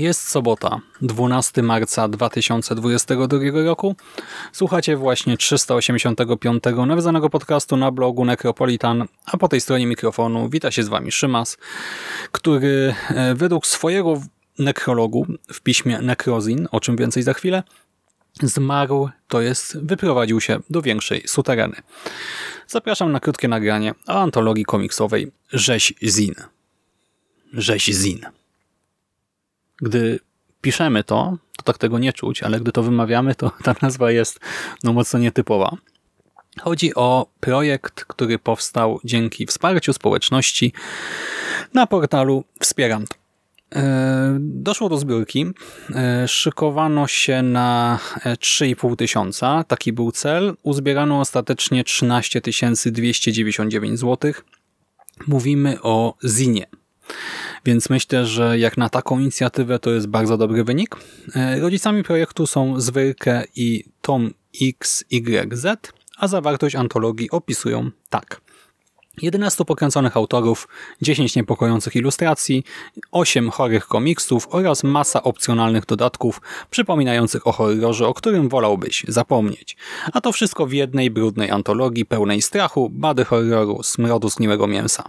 Jest sobota, 12 marca 2022 roku. Słuchacie właśnie 385 nawiązanego podcastu na blogu Necropolitan, a po tej stronie mikrofonu wita się z Wami Szymas, który e, według swojego nekrologu w piśmie Necrozin, o czym więcej za chwilę, zmarł, to jest wyprowadził się do większej sutereny. Zapraszam na krótkie nagranie o antologii komiksowej Rzeź Zin. Rzeź Zin. Gdy piszemy to, to tak tego nie czuć, ale gdy to wymawiamy, to ta nazwa jest no, mocno nietypowa. Chodzi o projekt, który powstał dzięki wsparciu społeczności na portalu Wspieram to. E, doszło do zbiórki. E, szykowano się na 3,5 tysiąca. Taki był cel. Uzbierano ostatecznie 13 299 zł. Mówimy o Zinie. Więc myślę, że jak na taką inicjatywę to jest bardzo dobry wynik. E, rodzicami projektu są Zwyrkę i Tom XYZ, a zawartość antologii opisują tak. 11 pokręconych autorów, 10 niepokojących ilustracji, 8 chorych komiksów oraz masa opcjonalnych dodatków przypominających o horrorze, o którym wolałbyś zapomnieć. A to wszystko w jednej brudnej antologii pełnej strachu, bady horroru, smrodu zgniłego mięsa.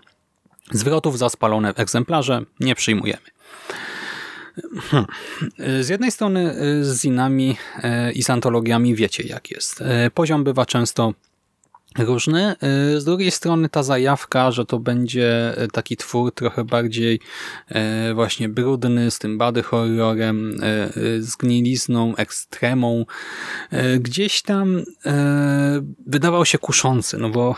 Zwrotów za spalone egzemplarze nie przyjmujemy. Hmm. Z jednej strony y, z zinami y, i z antologiami wiecie jak jest. Y, poziom bywa często różny. Z drugiej strony ta zajawka, że to będzie taki twór trochę bardziej właśnie brudny, z tym bady horrorem, z gnilizną, ekstremą, gdzieś tam wydawał się kuszący, no bo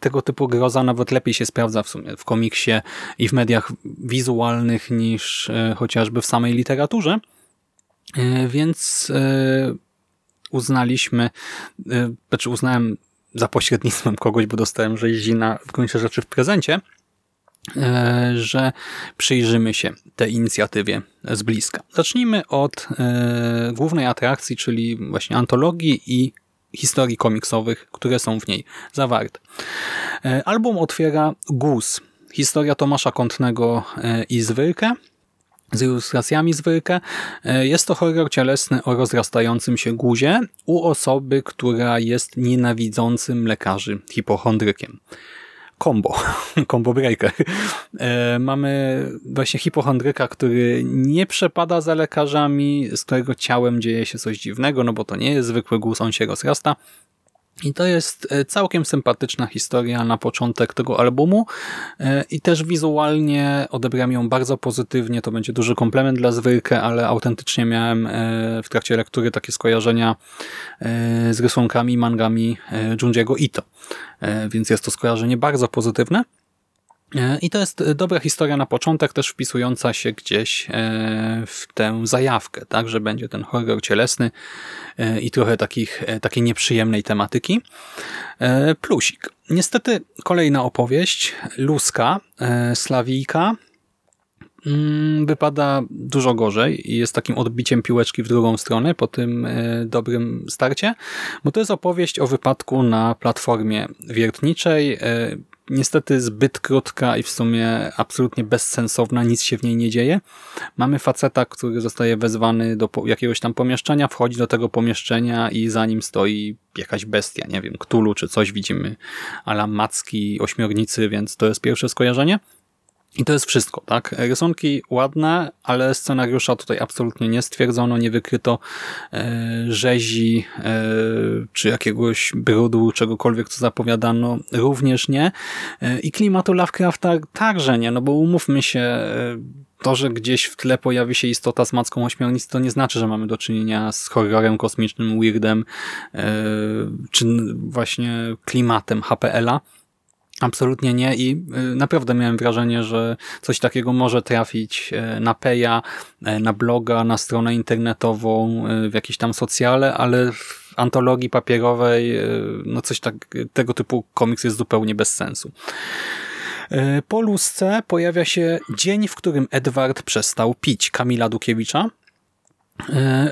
tego typu groza nawet lepiej się sprawdza w sumie w komiksie i w mediach wizualnych niż e, chociażby w samej literaturze. E, więc e, uznaliśmy, znaczy uznałem za pośrednictwem kogoś, bo dostałem rzeźzina w gruncie rzeczy w prezencie, że przyjrzymy się tej inicjatywie z bliska. Zacznijmy od głównej atrakcji, czyli właśnie antologii i historii komiksowych, które są w niej zawarte. E, album otwiera Gus, historia Tomasza Kątnego e, i Zwyrkę, z ilustracjami Zwyrkę. E, jest to horror cielesny o rozrastającym się guzie u osoby, która jest nienawidzącym lekarzy hipochondrykiem combo, combo breaker. Mamy właśnie hipochondryka, który nie przepada za lekarzami, z którego ciałem dzieje się coś dziwnego, no bo to nie jest zwykły guz, on się rozrasta. I to jest e, całkiem sympatyczna historia na początek tego albumu e, i też wizualnie odebrałem ją bardzo pozytywnie. To będzie duży komplement dla Zwyrkę, ale autentycznie miałem w trakcie lektury takie skojarzenia z rysunkami, mangami Junjiego Ito. E, więc jest to skojarzenie bardzo pozytywne. E, I to jest dobra historia na początek, też wpisująca się gdzieś e, w tę zajawkę, tak, że będzie ten horror cielesny i trochę takich, takiej nieprzyjemnej tematyki. Plusik. Niestety kolejna opowieść, Luska, Slawijka, Mm, wypada dużo gorzej i jest takim odbiciem piłeczki w drugą stronę po tym e, dobrym starcie, bo to jest opowieść o wypadku na platformie wiertniczej, e, niestety zbyt krótka i w sumie absolutnie bezsensowna, nic się w niej nie dzieje. Mamy faceta, który zostaje wezwany do jakiegoś tam pomieszczenia, wchodzi do tego pomieszczenia i za nim stoi jakaś bestia, nie wiem, ktulu czy coś widzimy, ala macki, ośmiornicy, więc to jest pierwsze skojarzenie. I to jest wszystko, tak? Rysunki ładne, ale scenariusza tutaj absolutnie nie stwierdzono, nie wykryto e, rzezi e, czy jakiegoś brudu, czegokolwiek, co zapowiadano, również nie. E, I klimatu Lovecrafta także nie, no bo umówmy się, e, to, że gdzieś w tle pojawi się istota z macką ośmiornicy, to nie znaczy, że mamy do czynienia z horrorem kosmicznym, weirdem, e, czy właśnie klimatem HPL-a. Absolutnie nie i y, naprawdę miałem wrażenie, że coś takiego może trafić e, na Peja, e, na bloga, na stronę internetową, w jakieś tam socjale, ale w antologii papierowej no coś tak, tego typu komiks jest zupełnie bez sensu. Po lusce pojawia się dzień, w którym Edward przestał pić Kamila Dukiewicza,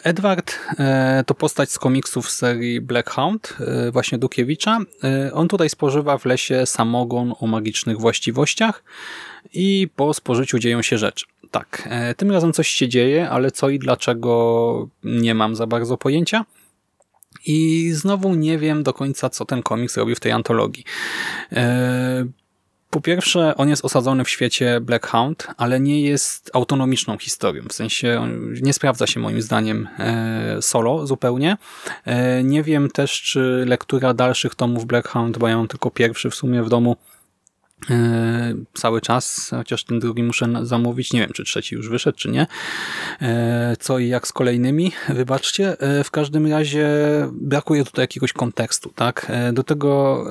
Edward e, to postać z komiksów serii Black Hound, e, właśnie Dukiewicza. On tutaj spożywa w lesie samogon o magicznych właściwościach i po spożyciu dzieją się rzeczy. Tak, tym razem coś się dzieje, ale co i dlaczego nie mam za bardzo pojęcia. I znowu nie wiem do końca, co ten komiks robi w tej antologii. Po pierwsze, on jest osadzony w świecie Black Hound, ale nie jest autonomiczną historią. W sensie nie sprawdza się moim zdaniem e, solo zupełnie. E, nie wiem też, czy lektura dalszych tomów Black Hound, bo ja mam tylko pierwszy w sumie w domu, cały czas, chociaż ten drugi muszę zamówić. Nie wiem, czy trzeci już wyszedł, czy nie. Co i jak z kolejnymi, wybaczcie. W każdym razie brakuje tutaj jakiegoś kontekstu, tak? Do tego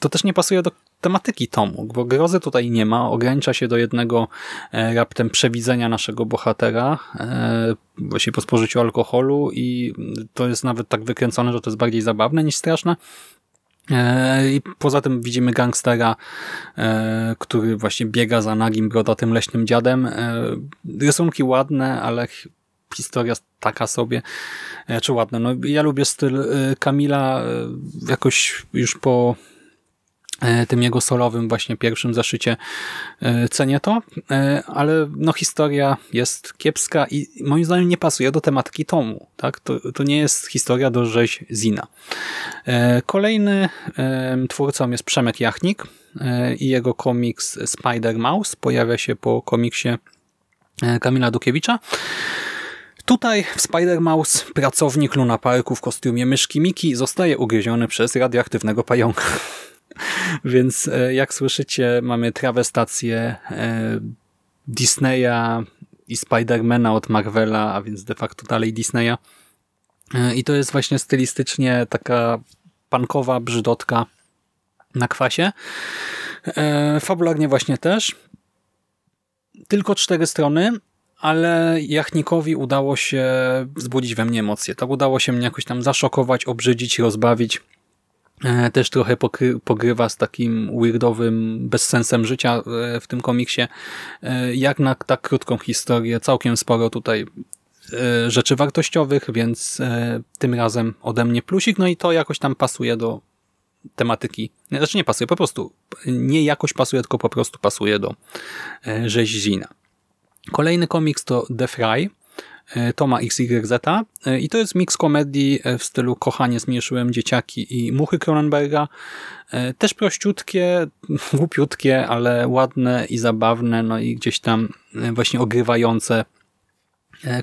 to też nie pasuje do tematyki tomu, bo grozy tutaj nie ma, ogranicza się do jednego e, raptem przewidzenia naszego bohatera, e, właśnie po spożyciu alkoholu i to jest nawet tak wykręcone, że to jest bardziej zabawne niż straszne. E, I poza tym widzimy gangstera, który właśnie biega za nagim, brodatym leśnym dziadem. Rysunki ładne, ale historia taka sobie, czy ładne. No, ja lubię styl Kamila, jakoś już po E, tym jego solowym właśnie pierwszym zaszycie e, cenię to, e, ale no historia jest kiepska i moim zdaniem nie pasuje do tematyki tomu. Tak? To, to nie jest historia do rzeź Zina. Kolejny twórcą jest Przemek Jachnik i jego komiks Spider Mouse pojawia się po komiksie Kamila Dukiewicza. Tutaj w Spider-Mouse pracownik Luna Parku w kostiumie myszki Miki zostaje ugryziony przez radioaktywnego pająka. Więc e, jak słyszycie, mamy trawestację e, Disneya i Spidermana od Marvela, a więc de facto dalej Disneya. E, I to jest właśnie stylistycznie taka pankowa brzydotka na kwasie. Fabularnie właśnie też. Tylko cztery strony, ale Jachnikowi udało się wzbudzić we mnie emocje. Tak udało się mnie jakoś tam zaszokować, obrzydzić, rozbawić. E, też trochę pogrywa z takim weirdowym bezsensem życia e, w tym komiksie. E, jak na tak krótką historię, całkiem sporo tutaj rzeczy wartościowych, więc tym razem ode mnie plusik, no i to jakoś tam pasuje do tematyki. Znaczy nie pasuje, po prostu nie jakoś pasuje, tylko po prostu pasuje do rzeźzina. Kolejny komiks to The Fry, Toma XYZ e, i to jest miks komedii e, w stylu Kochanie zmieszyłem dzieciaki i Muchy Cronenberga. Też prościutkie, głupiutkie, ale ładne i zabawne, no i gdzieś tam właśnie ogrywające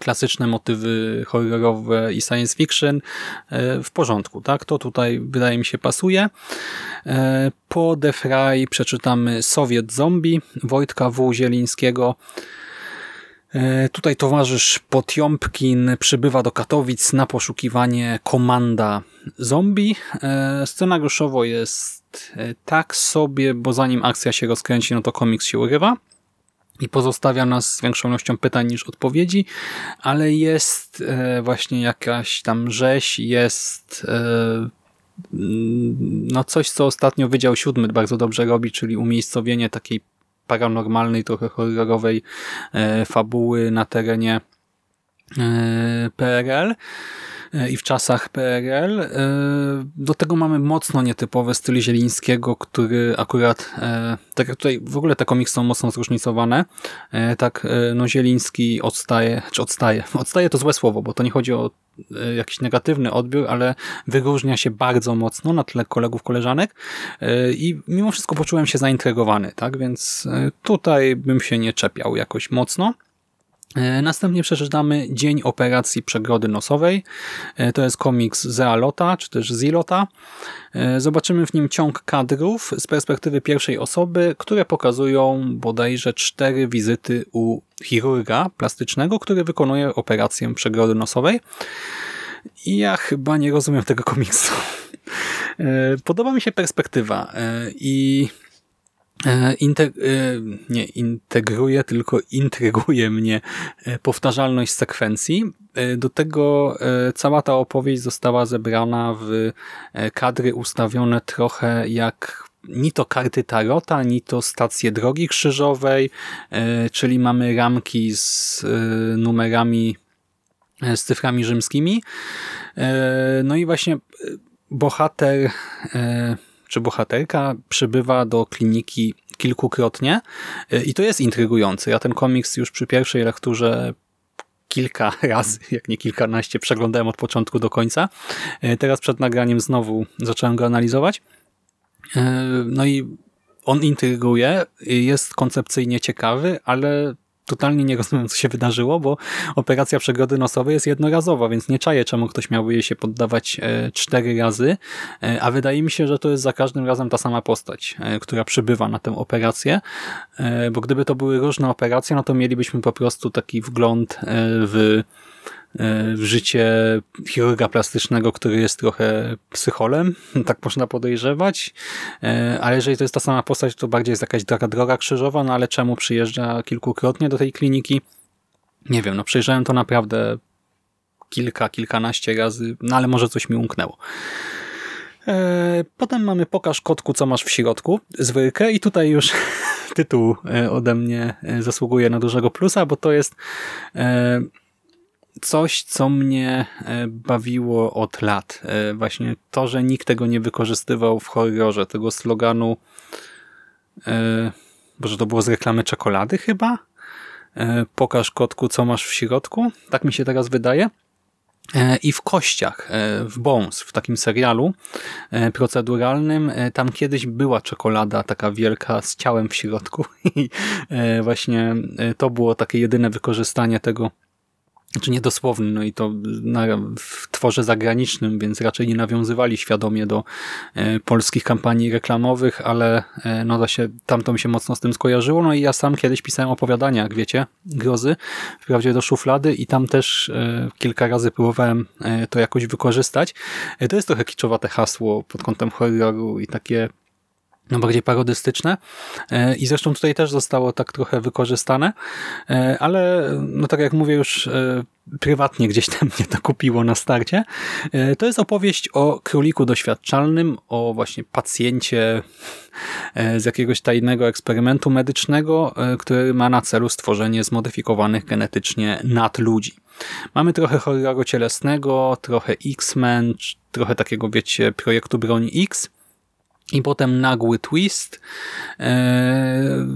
klasyczne motywy horrorowe i science fiction w porządku, tak? To tutaj wydaje mi się pasuje. Po The Fry przeczytamy Sowiet Zombie Wojtka W. Zielińskiego. E, tutaj towarzysz Potjomkin przybywa do Katowic na poszukiwanie komanda zombie. E, scenariuszowo jest e, tak sobie, bo zanim akcja się rozkręci, no to komiks się urywa i pozostawia nas z większą ilością pytań niż odpowiedzi, ale jest właśnie jakaś tam rzeź, jest no coś, co ostatnio Wydział Siódmy bardzo dobrze robi, czyli umiejscowienie takiej paranormalnej, trochę horrorowej e, fabuły na terenie PRL. e, i w czasach PRL. E, do tego mamy mocno nietypowy styl Zielińskiego, który akurat, e, tak jak tutaj w ogóle te komiksy są mocno zróżnicowane, tak no Zieliński odstaje, czy odstaje, odstaje to złe słowo, bo to nie chodzi o jakiś negatywny odbiór, ale wyróżnia się bardzo mocno na tle kolegów, koleżanek i mimo wszystko poczułem się zaintrygowany, tak, więc tutaj bym się nie czepiał jakoś mocno. E, następnie przeczytamy Dzień Operacji Przegrody Nosowej. E, to jest komiks Zealota, czy też Zilota. E, zobaczymy w nim ciąg kadrów z perspektywy pierwszej osoby, które pokazują bodajże cztery wizyty u chirurga plastycznego, który wykonuje operację przegrody nosowej. I ja chyba nie rozumiem tego komiksu. Podoba mi się perspektywa i integ e, nie integruje, tylko intryguje mnie e, powtarzalność sekwencji. Do tego cała ta opowieść została zebrana w kadry ustawione trochę jak ni to karty Tarota, ni to stacje drogi krzyżowej, czyli mamy ramki z numerami, z cyframi rzymskimi. No i właśnie bohater czy bohaterka przybywa do kliniki kilkukrotnie y, i to jest intrygujące. Ja ten komiks już przy pierwszej lekturze kilka razy, jak nie kilkanaście, przeglądałem od początku do końca. Y, teraz przed nagraniem znowu zacząłem go analizować. Y, no i on intryguje, jest koncepcyjnie ciekawy, ale totalnie nie rozumiem, co się wydarzyło, bo operacja przegody nosowej jest jednorazowa, więc nie czaję, czemu ktoś miałby jej się poddawać e, cztery razy, e, a wydaje mi się, że to jest za każdym razem ta sama postać, e, która przybywa na tę operację, bo gdyby to były różne operacje, no to mielibyśmy po prostu taki wgląd w w życie chirurga plastycznego, który jest trochę psycholem, tak można podejrzewać, e, ale jeżeli to jest ta sama postać, to bardziej jest jakaś droga, droga krzyżowa, no ale czemu przyjeżdża kilkukrotnie do tej kliniki? Nie wiem, no przejrzałem to naprawdę kilka, kilkanaście razy, no ale może coś mi umknęło. E, potem mamy Pokaż kotku, co masz w środku, zwykłe i tutaj już tytuł e, ode mnie zasługuje na dużego plusa, bo to jest coś, co mnie e, bawiło od lat. E, właśnie to, że nikt tego nie wykorzystywał w horrorze, tego sloganu e, Boże, to było z reklamy czekolady chyba? Pokaż kotku, co masz w środku. Tak mi się teraz wydaje. I w Kościach, w Bones, w takim serialu proceduralnym, tam kiedyś była czekolada taka wielka z ciałem w środku i właśnie to było takie jedyne wykorzystanie tego czy niedosłowny, no i to na, w tworze zagranicznym, więc raczej nie nawiązywali świadomie do e, polskich kampanii reklamowych, ale e, no da się, tamto mi się mocno z tym skojarzyło, no i ja sam kiedyś pisałem opowiadania, jak wiecie, grozy, wprawdzie do szuflady i tam też e, kilka razy próbowałem e, to jakoś wykorzystać. E, to jest trochę kiczowate hasło pod kątem horroru i takie no bardziej parodystyczne e, i zresztą tutaj też zostało tak trochę wykorzystane, e, ale no tak jak mówię już e, prywatnie gdzieś tam mnie to kupiło na starcie. To jest opowieść o króliku doświadczalnym, o właśnie pacjencie z jakiegoś tajnego eksperymentu medycznego, który ma na celu stworzenie zmodyfikowanych genetycznie nadludzi. Mamy trochę horroru cielesnego, trochę X-Men, trochę takiego wiecie projektu Broni X, i potem nagły twist. E,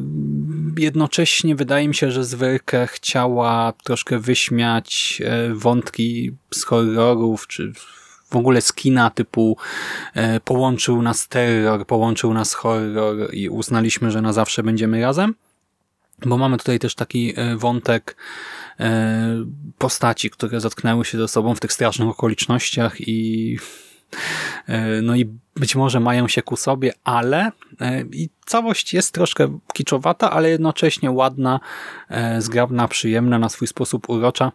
jednocześnie wydaje mi się, że Zwyrkę chciała troszkę wyśmiać e, wątki z horrorów, czy w ogóle z kina typu e, połączył nas terror, połączył nas horror i uznaliśmy, że na zawsze będziemy razem. Bo mamy tutaj też taki wątek postaci, które zatknęły się ze sobą w tych strasznych okolicznościach i E, no i być może mają się ku sobie, ale e, i całość jest troszkę kiczowata, ale jednocześnie ładna, e, zgrabna, przyjemna, na swój sposób urocza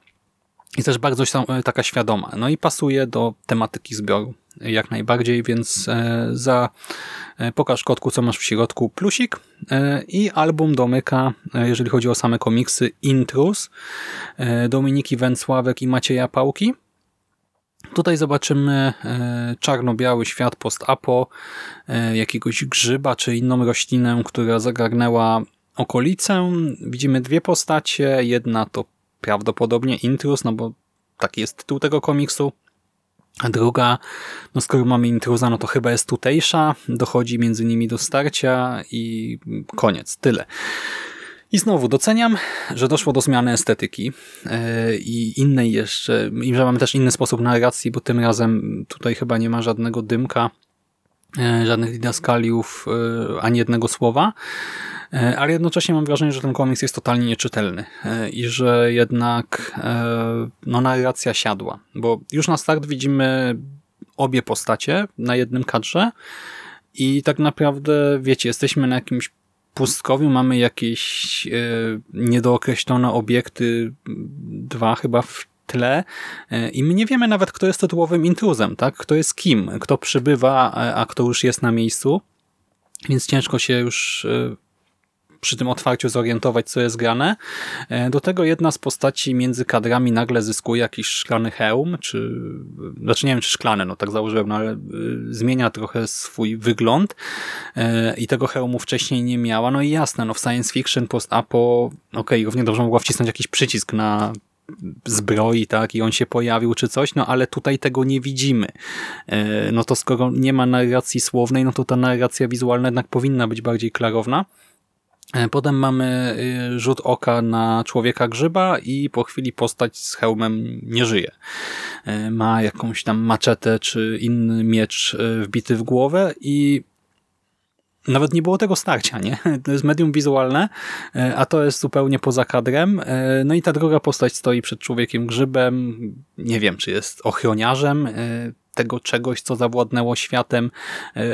i też bardzo taka świadoma. No i pasuje do tematyki zbioru jak najbardziej, więc za pokaż kotku, co masz w środku, plusik i album domyka, jeżeli chodzi o same komiksy, Intrus Dominiki Węcławek i Macieja Pałki. Tutaj zobaczymy e, czarno-biały świat post-apo, e, jakiegoś grzyba czy inną roślinę, która zagarnęła okolicę. Widzimy dwie postacie. Jedna to prawdopodobnie Intrus, no bo taki jest tytuł tego komiksu. A druga, no skoro mamy intruza, no to chyba jest tutejsza, dochodzi między nimi do starcia i koniec, tyle. I znowu doceniam, że doszło do zmiany estetyki yy, i innej jeszcze, i że mamy też inny sposób narracji, bo tym razem tutaj chyba nie ma żadnego dymka, yy, żadnych didaskaliów, yy, ani jednego słowa. E, ale jednocześnie mam wrażenie, że ten komiks jest totalnie nieczytelny e, i że jednak e, no, narracja siadła, bo już na start widzimy obie postacie na jednym kadrze i tak naprawdę, wiecie, jesteśmy na jakimś pustkowiu, mamy jakieś niedookreślone obiekty, dwa chyba w tle i my nie wiemy nawet, kto jest tytułowym intruzem, tak? Kto jest kim, kto przybywa, a kto już jest na miejscu, więc ciężko się już przy tym otwarciu zorientować, co jest grane. E, do tego jedna z postaci między kadrami nagle zyskuje jakiś szklany hełm, czy, znaczy nie wiem, czy szklany, no tak założyłem, no ale e, zmienia trochę swój wygląd e, i tego hełmu wcześniej nie miała. No i jasne, no w science fiction, post-apo, okej, okay, równie dobrze mogła wcisnąć jakiś przycisk na zbroi, tak, i on się pojawił czy coś, no ale tutaj tego nie widzimy. No to skoro nie ma narracji słownej, no to ta narracja wizualna jednak powinna być bardziej klarowna. E, potem mamy y, rzut oka na człowieka grzyba i po chwili postać z hełmem nie żyje. E, ma jakąś tam maczetę czy inny miecz e, wbity w głowę i nawet nie było tego starcia, nie? To jest medium wizualne, a to jest zupełnie poza kadrem. No i ta druga postać stoi przed człowiekiem grzybem. Nie wiem, czy jest ochroniarzem tego czegoś, co zawładnęło światem,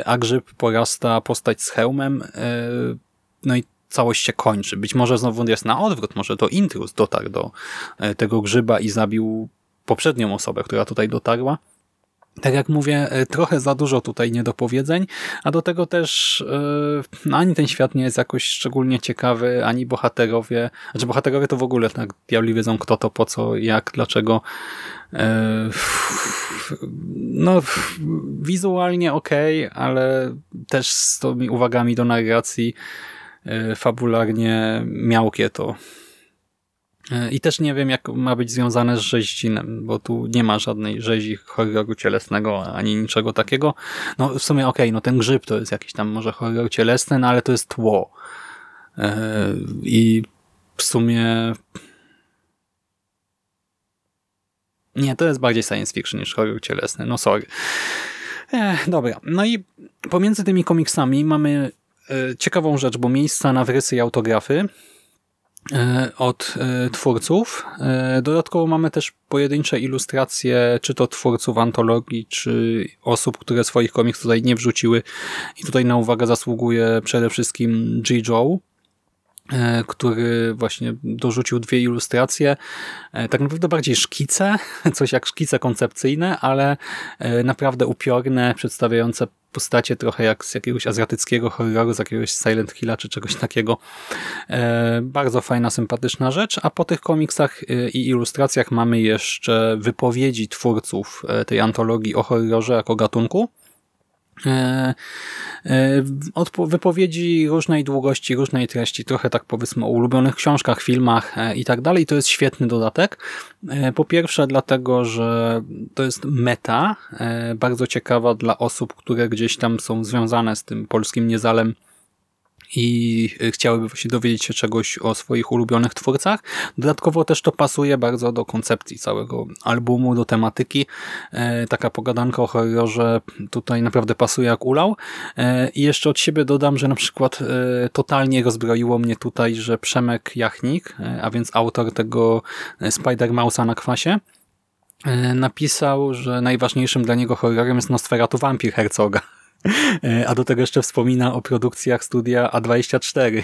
a grzyb porasta postać z hełmem. No i całość się kończy. Być może znowu jest na odwrót, może to intruz dotarł do e, tego grzyba i zabił poprzednią osobę, która tutaj dotarła. Tak jak mówię, e, trochę za dużo tutaj niedopowiedzeń, a do tego też no, ani ten świat nie jest jakoś szczególnie ciekawy, ani bohaterowie, znaczy bohaterowie to w ogóle tak diabli wiedzą kto to, po co, jak, dlaczego. No, wizualnie ok, ale też z tymi uwagami do narracji E, fabularnie miałkie to. E, I też nie wiem, jak ma być związane z rzeźcinem, bo tu nie ma żadnej rzezi horroru cielesnego, ani niczego takiego. No w sumie okej, okay, no ten grzyb to jest jakiś tam może horror cielesny, no ale to jest tło. E, I w sumie... Nie, to jest bardziej science fiction niż horror cielesny, no sorry. Ech, dobra, no i pomiędzy tymi komiksami mamy ciekawą rzecz, bo miejsca na wrysy i autografy e, od e, twórców. Dodatkowo mamy też pojedyncze ilustracje, czy to twórców antologii, czy osób, które swoich komiks tutaj nie wrzuciły. I tutaj na uwagę zasługuje przede wszystkim G. Joe, który właśnie dorzucił dwie ilustracje. Tak naprawdę bardziej szkice, coś jak szkice koncepcyjne, ale naprawdę upiorne, przedstawiające postacie trochę jak z jakiegoś azjatyckiego horroru, z jakiegoś Silent Hilla czy czegoś takiego. E, bardzo fajna, sympatyczna rzecz, a po tych komiksach e, i ilustracjach mamy jeszcze wypowiedzi twórców e, tej antologii o horrorze jako gatunku. E, e, wypowiedzi różnej długości, różnej treści, trochę tak powiedzmy o ulubionych książkach, filmach e, i tak dalej. To jest świetny dodatek. Po pierwsze dlatego, że to jest meta, bardzo ciekawa dla osób, które gdzieś tam są związane z tym polskim niezalem i chciałyby właśnie dowiedzieć się czegoś o swoich ulubionych twórcach. Dodatkowo też to pasuje bardzo do koncepcji całego albumu, do tematyki. E, taka pogadanka o horrorze tutaj naprawdę pasuje jak ulał. E, I jeszcze od siebie dodam, że na przykład e, totalnie rozbroiło mnie tutaj, że Przemek Jachnik, a więc autor tego Spider-Mausa na kwasie, napisał, że najważniejszym dla niego horrorem jest Nosferatu Vampir Herzoga. E, a do tego jeszcze wspomina o produkcjach studia A24.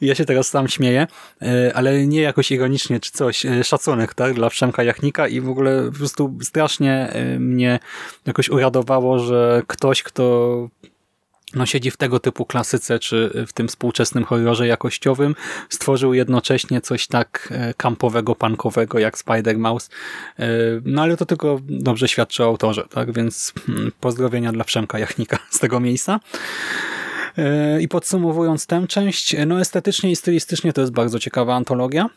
Ja się teraz sam śmieję, e, ale nie jakoś ironicznie czy coś. E, szacunek tak, dla Przemka Jachnika i w ogóle po prostu strasznie mnie jakoś uradowało, że ktoś, kto no, siedzi w tego typu klasyce, czy w tym współczesnym horrorze jakościowym, stworzył jednocześnie coś tak e, kampowego, punkowego jak Spider-Mouse. E, no ale to tylko dobrze świadczy o autorze, tak? Więc hmm, pozdrowienia dla Przemka Jachnika z tego miejsca. E, I podsumowując tę część, no estetycznie i stylistycznie to jest bardzo ciekawa antologia.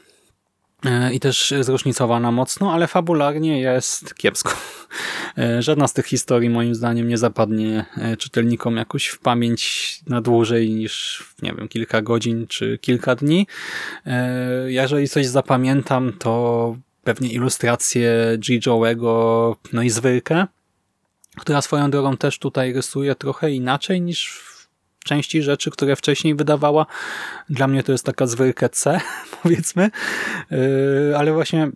I też zróżnicowana mocno, ale fabularnie jest kiepsko. Żadna z tych historii moim zdaniem nie zapadnie czytelnikom jakoś w pamięć na dłużej niż, nie wiem, kilka godzin czy kilka dni. Jeżeli coś zapamiętam, to pewnie ilustrację G. Joe'ego, no i Zwyrkę, która swoją drogą też tutaj rysuje trochę inaczej niż części rzeczy, które wcześniej wydawała. Dla mnie to jest taka zwyrkę C, powiedzmy, yy, ale właśnie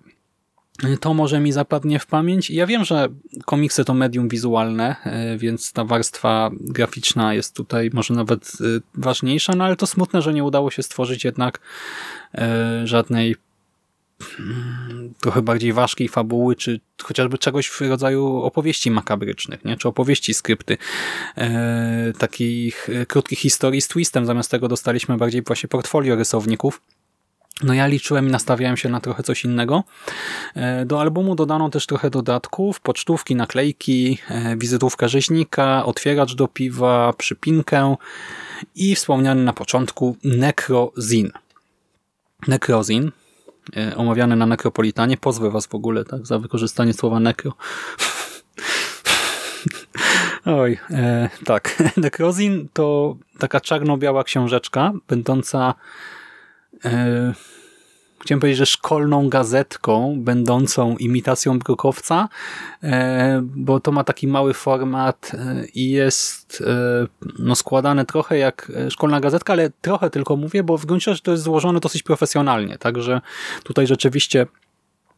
to może mi zapadnie w pamięć. Ja wiem, że komiksy to medium wizualne, yy, więc ta warstwa graficzna jest tutaj może nawet yy, ważniejsza, no ale to smutne, że nie udało się stworzyć jednak żadnej trochę bardziej ważkiej fabuły, czy chociażby czegoś w rodzaju opowieści makabrycznych, nie? czy opowieści, skrypty, e, takich e, krótkich historii z twistem. Zamiast tego dostaliśmy bardziej właśnie portfolio rysowników. No ja liczyłem i nastawiałem się na trochę coś innego. E, do albumu dodano też trochę dodatków, pocztówki, naklejki, e, wizytówka rzeźnika, otwieracz do piwa, przypinkę i wspomniany na początku Necrozin. Necrozin E, omawiane na Nekropolitanie. Pozwę was w ogóle tak za wykorzystanie słowa nekro. Oj, e, tak. Nekrozin to taka czarno-biała książeczka, będąca e, chciałem powiedzieć, że szkolną gazetką, będącą imitacją brukowca, e, bo to ma taki mały format e, i jest e, no, składane trochę jak szkolna gazetka, ale trochę tylko mówię, bo w gruncie rzeczy to jest złożone dosyć profesjonalnie, także tutaj rzeczywiście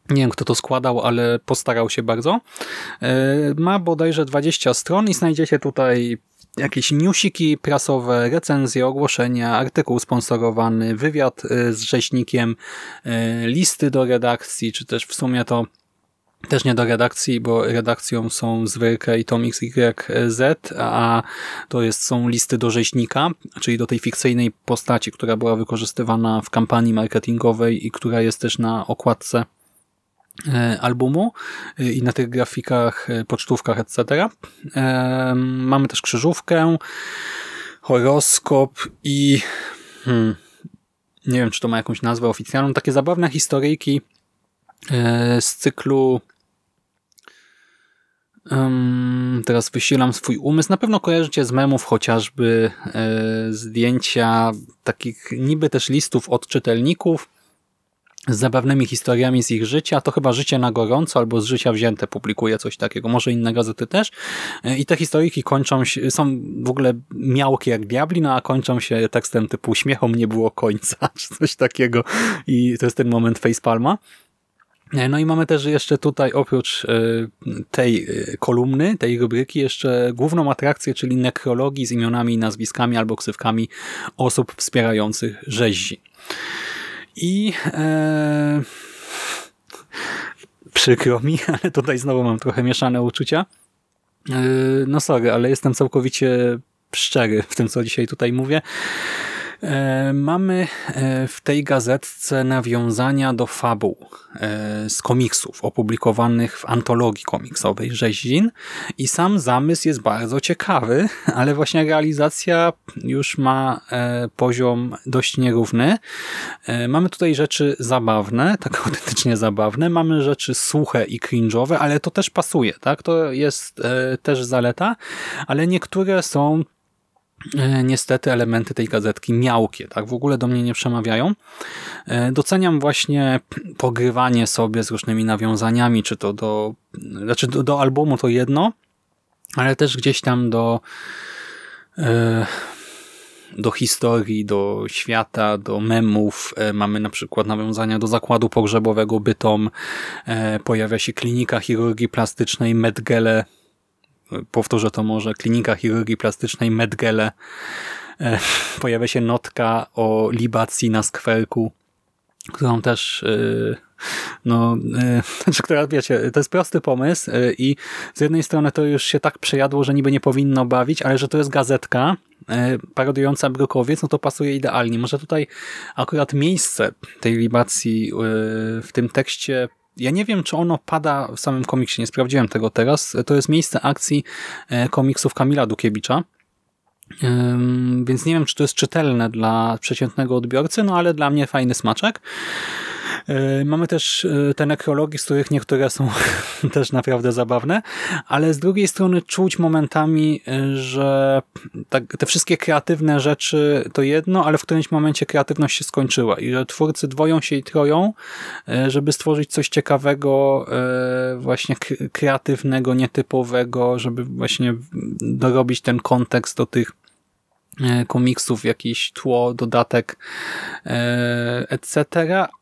nie wiem, kto to składał, ale postarał się bardzo. Ma bodajże 20 stron i znajdziecie tutaj jakieś newsiki prasowe, recenzje, ogłoszenia, artykuł sponsorowany, wywiad y, z rzeźnikiem, y, listy do redakcji, czy też w sumie to też nie do redakcji, bo redakcją są Zwyrkę i Tomix YZ, a to jest, są listy do rzeźnika, czyli do tej fikcyjnej postaci, która była wykorzystywana w kampanii marketingowej i która jest też na okładce albumu e, i na tych grafikach, e, pocztówkach, etc. Mamy też krzyżówkę, horoskop i hmm, nie wiem, czy to ma jakąś nazwę oficjalną, takie zabawne historyjki z cyklu Um, teraz wysilam swój umysł. Na pewno kojarzycie z memów chociażby e, zdjęcia takich niby też listów od czytelników, z zabawnymi historiami z ich życia, to chyba Życie na gorąco albo z życia wzięte publikuje coś takiego, może inne gazety też. I te historyjki kończą się, są w ogóle miałkie jak diabli, no a kończą się tekstem typu śmiechom nie było końca, czy coś takiego. I to jest ten moment facepalma. No i mamy też jeszcze tutaj oprócz e, tej e, kolumny, tej rubryki jeszcze główną atrakcję, czyli nekrologii z imionami nazwiskami albo ksywkami osób wspierających rzezi. I e, przykro mi, ale tutaj znowu mam trochę mieszane uczucia. E, no sorry, ale jestem całkowicie szczery w tym, co dzisiaj tutaj mówię. E, mamy e, w tej gazetce nawiązania do fabuł e, z komiksów opublikowanych w antologii komiksowej Rzeźin i sam zamysł jest bardzo ciekawy, ale właśnie realizacja już ma poziom dość nierówny. Mamy tutaj rzeczy zabawne, tak autentycznie zabawne, mamy rzeczy suche i cringe'owe, ale to też pasuje, tak? To jest też zaleta, ale niektóre są niestety elementy tej gazetki miałkie, tak w ogóle do mnie nie przemawiają. E, doceniam właśnie pogrywanie sobie z różnymi nawiązaniami, czy to do, znaczy do, do albumu to jedno, ale też gdzieś tam do e, do historii, do świata, do memów. Mamy na przykład nawiązania do zakładu pogrzebowego Bytom. Pojawia się klinika chirurgii plastycznej Medgele powtórzę to może, klinika chirurgii plastycznej Medgele e, pojawia się notka o libacji na skwerku, którą też e, no, e, znaczy, która, wiecie, to jest prosty pomysł i z jednej strony to już się tak przejadło, że niby nie powinno bawić, ale że to jest gazetka parodująca Brukowiec, no to pasuje idealnie. Może tutaj akurat miejsce tej libacji w tym tekście ja nie wiem, czy ono pada w samym komiksie, nie sprawdziłem tego teraz. To jest miejsce akcji e, komiksów Kamila Dukiewicza. Więc nie wiem, czy to jest czytelne dla przeciętnego odbiorcy, no ale dla mnie fajny smaczek. E, mamy też e, te nekrologi, z których niektóre są też naprawdę zabawne, ale z drugiej strony czuć momentami, e, że tak, te wszystkie kreatywne rzeczy to jedno, ale w którymś momencie kreatywność się skończyła i że twórcy dwoją się i troją, żeby stworzyć coś ciekawego, właśnie kreatywnego, nietypowego, żeby właśnie dorobić ten kontekst do tych komiksów, jakiś tło, dodatek, e, etc.,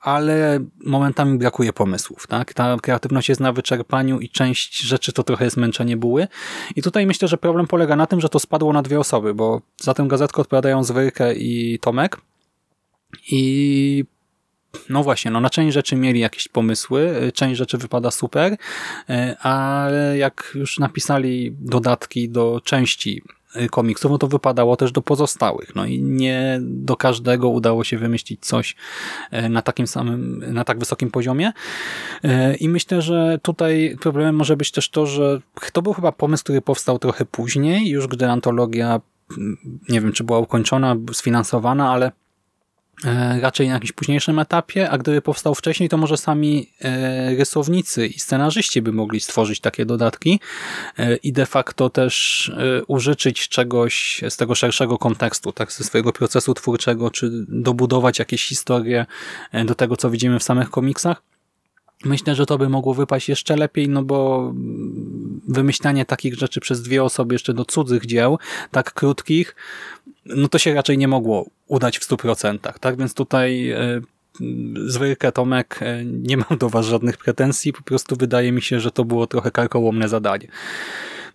ale momentami brakuje pomysłów. Tak? Ta kreatywność jest na wyczerpaniu i część rzeczy to trochę zmęczenie buły. I tutaj myślę, że problem polega na tym, że to spadło na dwie osoby, bo za tę gazetkę odpowiadają Zwyrkę i Tomek i no właśnie, no na część rzeczy mieli jakieś pomysły, część rzeczy wypada super, e, ale jak już napisali dodatki do części komiksów, no to wypadało też do pozostałych. No i nie do każdego udało się wymyślić coś y, na takim samym, na tak wysokim poziomie. Y, I myślę, że tutaj problemem może być też to, że to był chyba pomysł, który powstał trochę później, już gdy antologia, mm, nie wiem, czy była ukończona, sfinansowana, ale raczej na jakimś późniejszym etapie, a gdyby powstał wcześniej, to może sami e, rysownicy i scenarzyści by mogli stworzyć takie dodatki e, i de facto też użyczyć czegoś z tego szerszego kontekstu, tak, ze swojego procesu twórczego, czy dobudować jakieś historie do tego, co widzimy w samych komiksach. Myślę, że to by mogło wypaść jeszcze lepiej, no bo wymyślanie takich rzeczy przez dwie osoby jeszcze do cudzych dzieł, tak krótkich, no to się raczej nie mogło udać w 100%. Tak więc tutaj e, zwykle Tomek, e, nie mam do Was żadnych pretensji, po prostu wydaje mi się, że to było trochę karkołomne zadanie.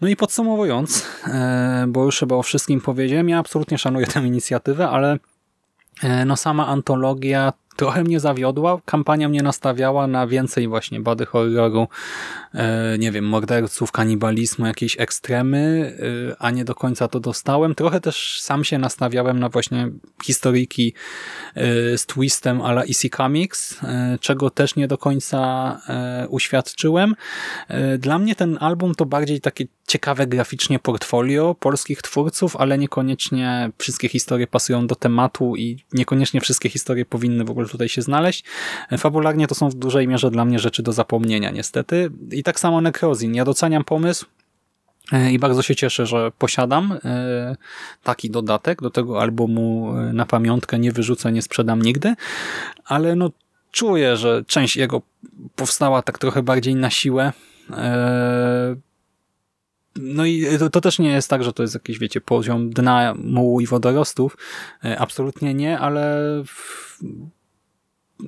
No i podsumowując, e, bo już chyba o wszystkim powiedziałem, ja absolutnie szanuję tę inicjatywę, ale no sama antologia trochę mnie zawiodła. Kampania mnie nastawiała na więcej właśnie body horroru, e, nie wiem, morderców, kanibalizmu, jakieś ekstremy, e, a nie do końca to dostałem. Trochę też sam się nastawiałem na właśnie historyjki e, z twistem ala EC Comics, czego też nie do końca uświadczyłem. Dla mnie ten album to bardziej takie ciekawe graficznie portfolio polskich twórców, ale niekoniecznie wszystkie historie pasują do tematu i niekoniecznie wszystkie historie powinny w ogóle tutaj się znaleźć. Fabularnie to są w dużej mierze dla mnie rzeczy do zapomnienia niestety. I tak samo Necrozin. Ja doceniam pomysł, e, i bardzo się cieszę, że posiadam e, taki dodatek do tego albumu e, na pamiątkę. Nie wyrzucę, nie sprzedam nigdy, ale no czuję, że część jego powstała tak trochę bardziej na siłę no i to, to, też nie jest tak, że to jest jakiś, wiecie, poziom dna mułu i wodorostów. Absolutnie nie, ale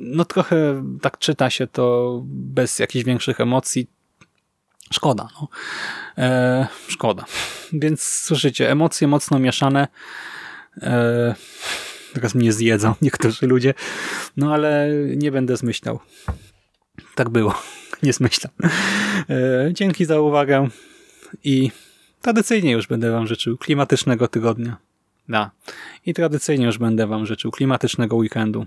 no trochę tak czyta się to bez jakichś większych emocji. Szkoda, no. E, szkoda. Więc słyszycie, emocje mocno mieszane. E, teraz mnie zjedzą niektórzy ludzie. No ale nie będę zmyślał. Tak było. Nie zmyślam. E, dzięki za uwagę i tradycyjnie już będę Wam życzył klimatycznego tygodnia. Da. I tradycyjnie już będę Wam życzył klimatycznego weekendu,